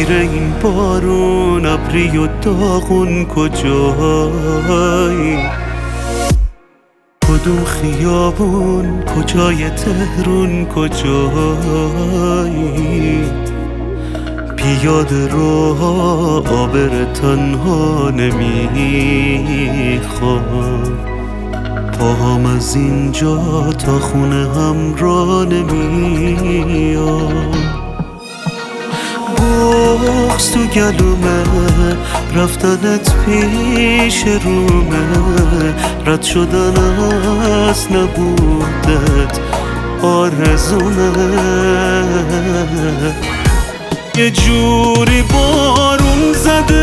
میره این بارون ابری و داغون کجایی؟ کدوم خیابون کجای تهرون کجایی؟ پیاده رو آبر تنها نمی‌خوام پاهم از اینجا تا خونه هم را نمیاد گلومه رفتنت پیش رومه. رد شدن از نبودت آرزومه یه جوری بارون زده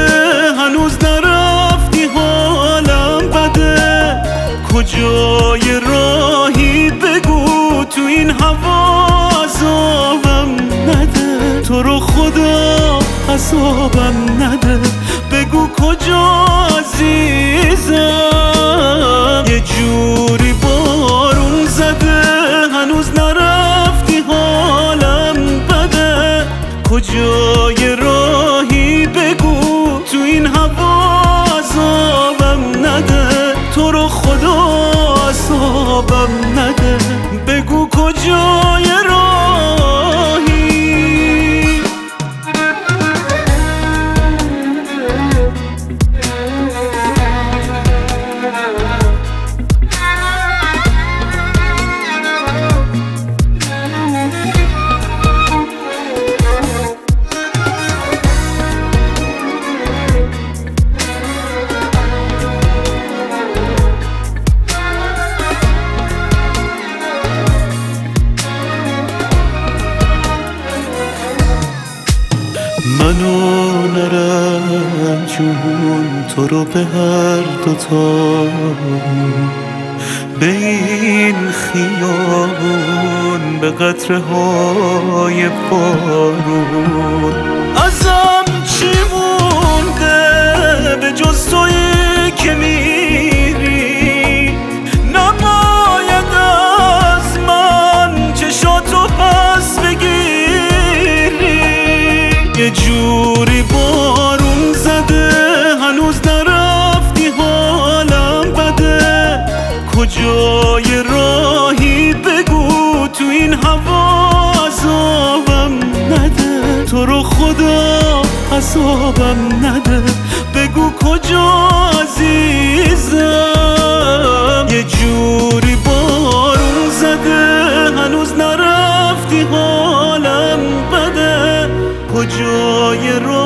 عذابم نده. بگو کجا عزیزم؟ یه جوری بارون زده. هنوز نرفتی حالم بده. کجای راهی بگو. تو این هوا عذابم نده. تو رو خدا عذابم نده. بگو کجای جون تو رو به هر دوتا به این خیابون به قطره های بارون ازم چی مونده به جز تویی که میری؟ نباید از من چشاتو پس بگیری. یه جوری برای راهی بگو تو این هوا عذابم نده. تو رو خدا عذابم نده. بگو کجا عزیزم؟ یه جوری بارون زده. هنوز نرفتی حالم بده. کجای رو